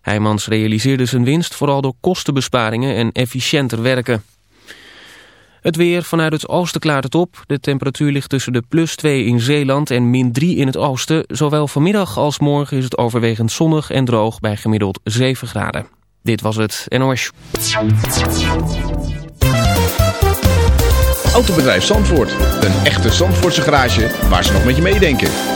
Heijmans realiseerde zijn winst vooral door kostenbesparingen en efficiënter werken. Het weer vanuit het oosten klaart het op. De temperatuur ligt tussen de plus 2 in Zeeland en min 3 in het oosten. Zowel vanmiddag als morgen is het overwegend zonnig en droog bij gemiddeld 7 graden. Dit was het NOS. Autobedrijf Zandvoort. Een echte Zandvoortse garage waar ze nog met je meedenken.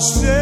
Hashem.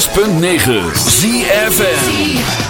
106.9 ZFN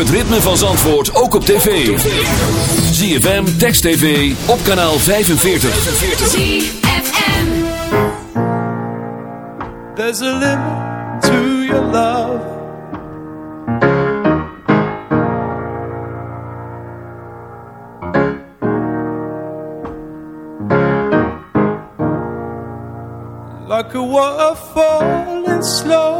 Het ritme van Zandvoort ook op tv. ZFM, Text TV, op kanaal 45. ZFM. There's a limit to your love. Like a waterfall in slow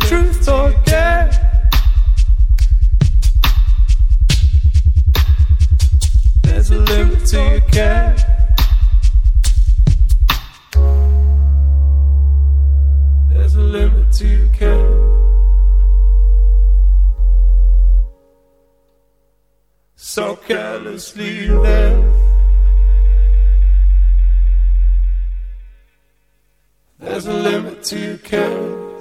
Truth or dare? There's a limit to your care. There's a limit to your care. So carelessly there. There's a limit to your care.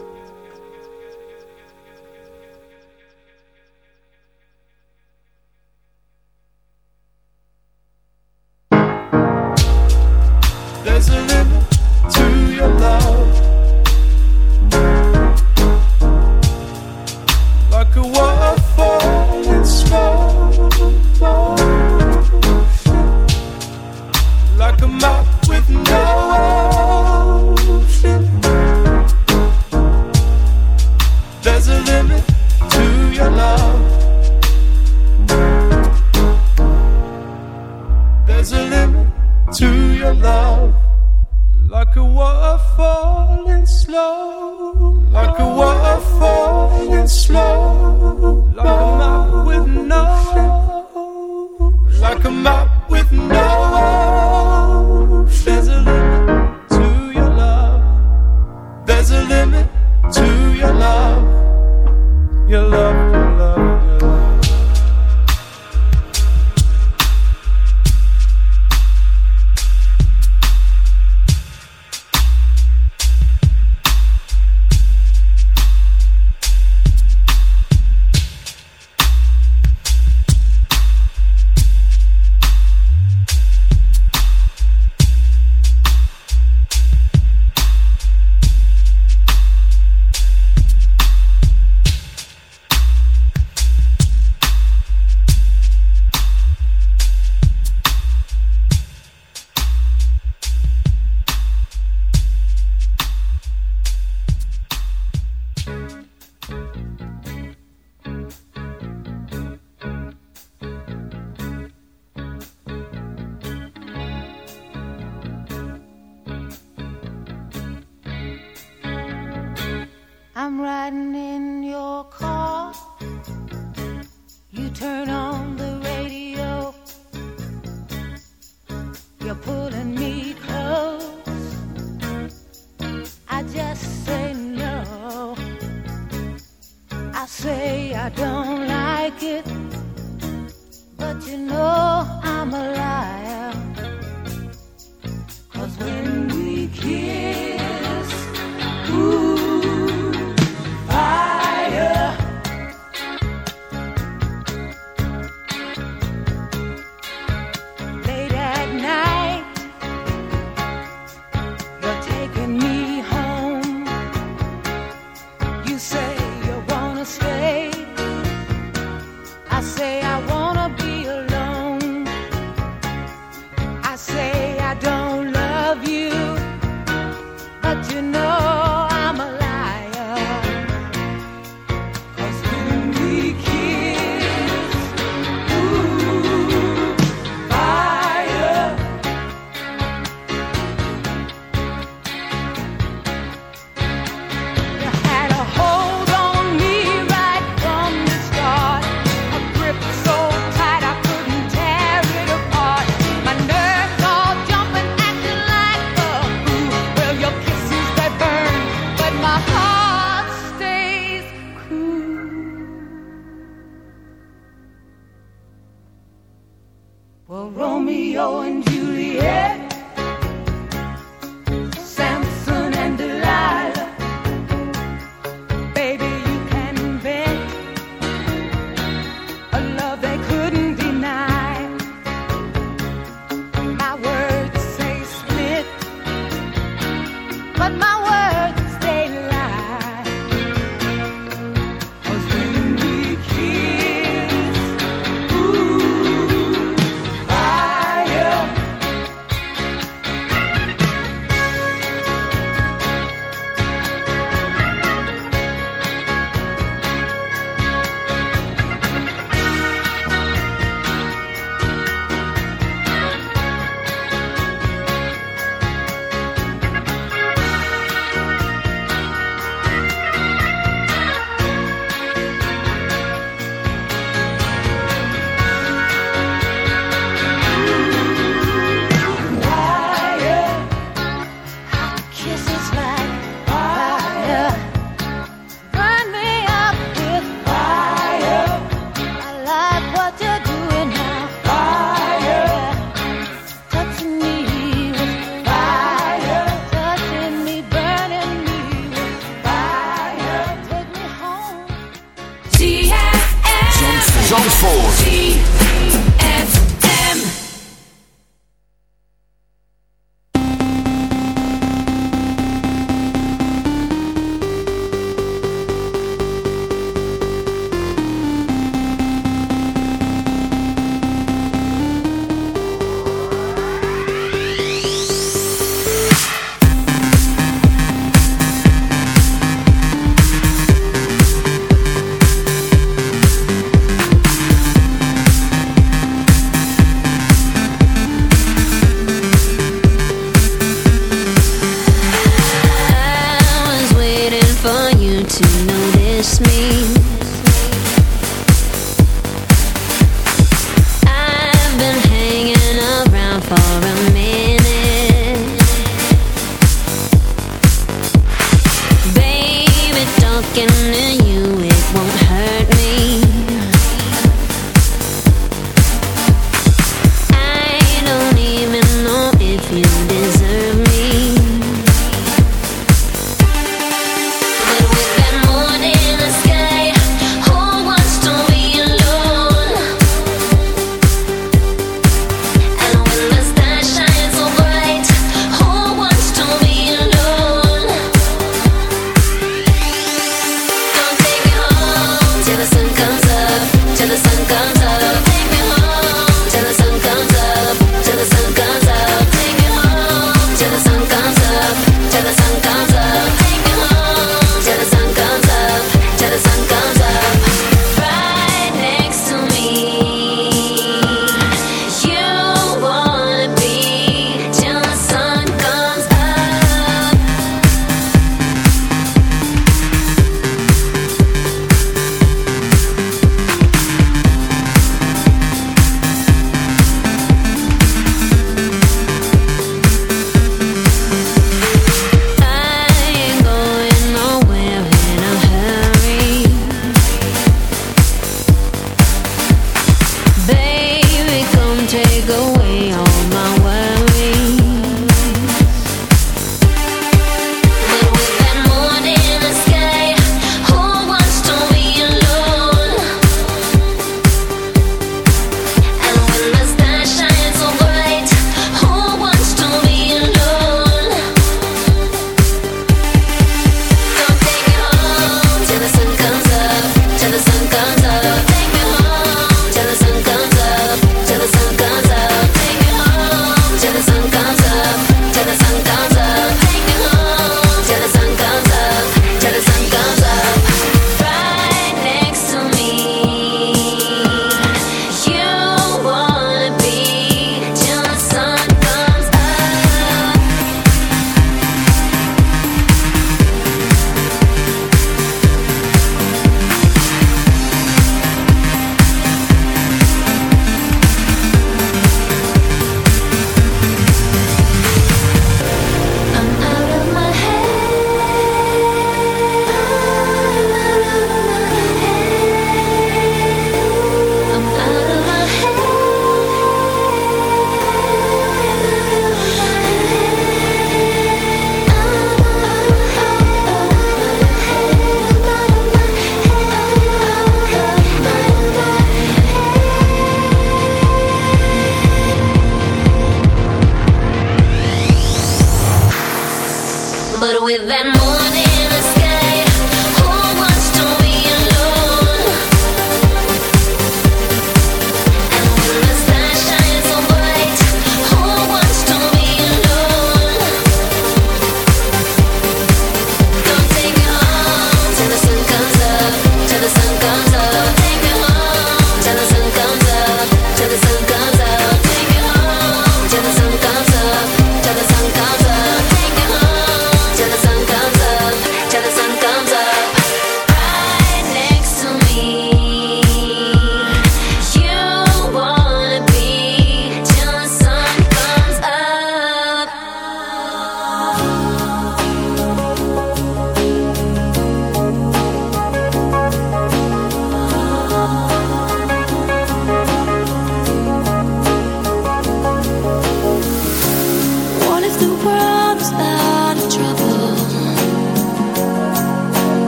There's a limit to your love. You're pulling me close. I just say no. I say I don't like it, but you know I'm a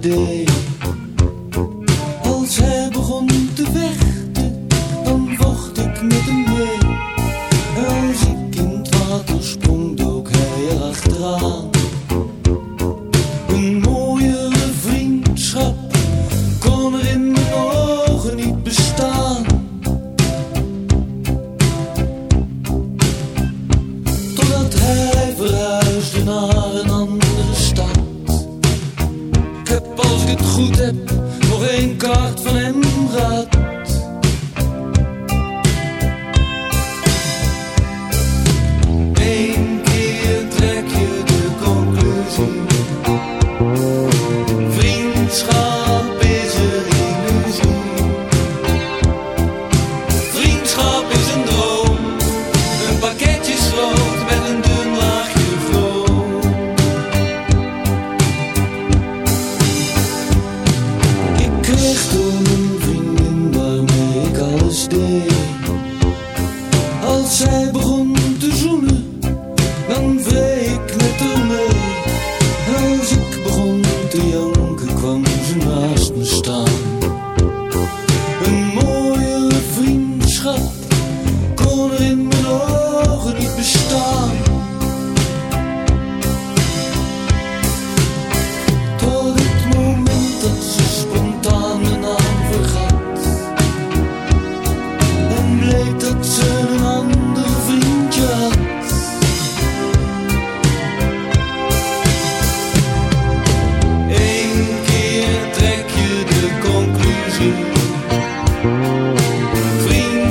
Tuesday.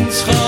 Traum.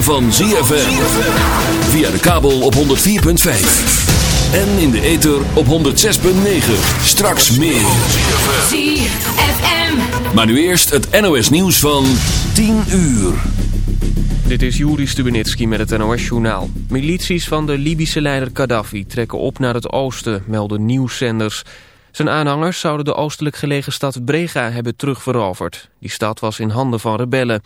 Ritme van ZFM. Via de kabel op 104.5. En in de ether op 106.9. Straks meer. ZFM. Maar nu eerst het NOS nieuws van 10 uur. Dit is Juri Stubenitski met het NOS-journaal. Milities van de Libische leider Gaddafi trekken op naar het oosten, melden nieuwszenders. Zijn aanhangers zouden de oostelijk gelegen stad Brega hebben terugveroverd. Die stad was in handen van rebellen.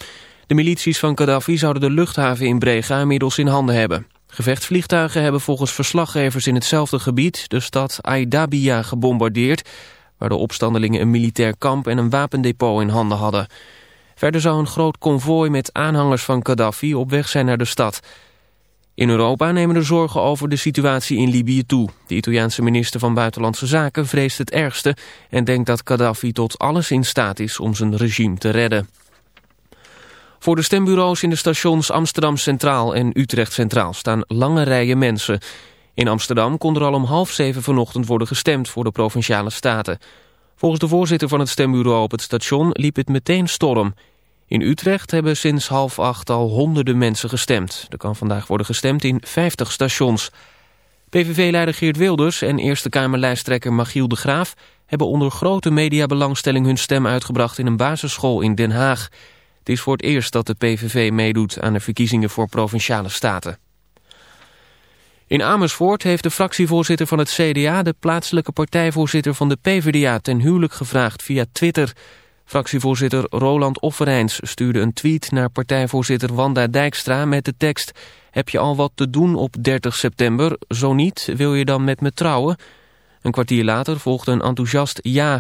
De milities van Gaddafi zouden de luchthaven in Brega inmiddels in handen hebben. Gevechtsvliegtuigen hebben volgens verslaggevers in hetzelfde gebied de stad Aidabia gebombardeerd, waar de opstandelingen een militair kamp en een wapendepot in handen hadden. Verder zou een groot konvooi met aanhangers van Gaddafi op weg zijn naar de stad. In Europa nemen de zorgen over de situatie in Libië toe. De Italiaanse minister van Buitenlandse Zaken vreest het ergste... en denkt dat Gaddafi tot alles in staat is om zijn regime te redden. Voor de stembureaus in de stations Amsterdam Centraal en Utrecht Centraal staan lange rijen mensen. In Amsterdam kon er al om half zeven vanochtend worden gestemd voor de Provinciale Staten. Volgens de voorzitter van het stembureau op het station liep het meteen storm. In Utrecht hebben sinds half acht al honderden mensen gestemd. Er kan vandaag worden gestemd in 50 stations. PVV-leider Geert Wilders en Eerste Kamerlijsttrekker Machiel de Graaf... hebben onder grote mediabelangstelling hun stem uitgebracht in een basisschool in Den Haag. Het is voor het eerst dat de PVV meedoet aan de verkiezingen voor Provinciale Staten. In Amersfoort heeft de fractievoorzitter van het CDA... de plaatselijke partijvoorzitter van de PvdA ten huwelijk gevraagd via Twitter... Fractievoorzitter Roland Offerijns stuurde een tweet naar partijvoorzitter Wanda Dijkstra met de tekst... Heb je al wat te doen op 30 september? Zo niet, wil je dan met me trouwen? Een kwartier later volgde een enthousiast ja